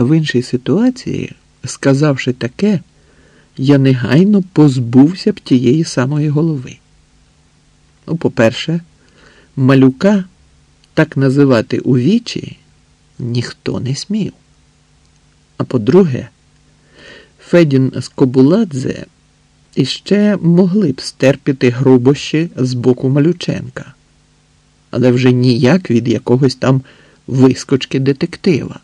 В іншій ситуації, сказавши таке, я негайно позбувся б тієї самої голови. Ну, по-перше, малюка так називати у вічі ніхто не смів. А по-друге, Федін з Кобуладзе іще могли б стерпіти грубощі з боку Малюченка, але вже ніяк від якогось там вискочки детектива.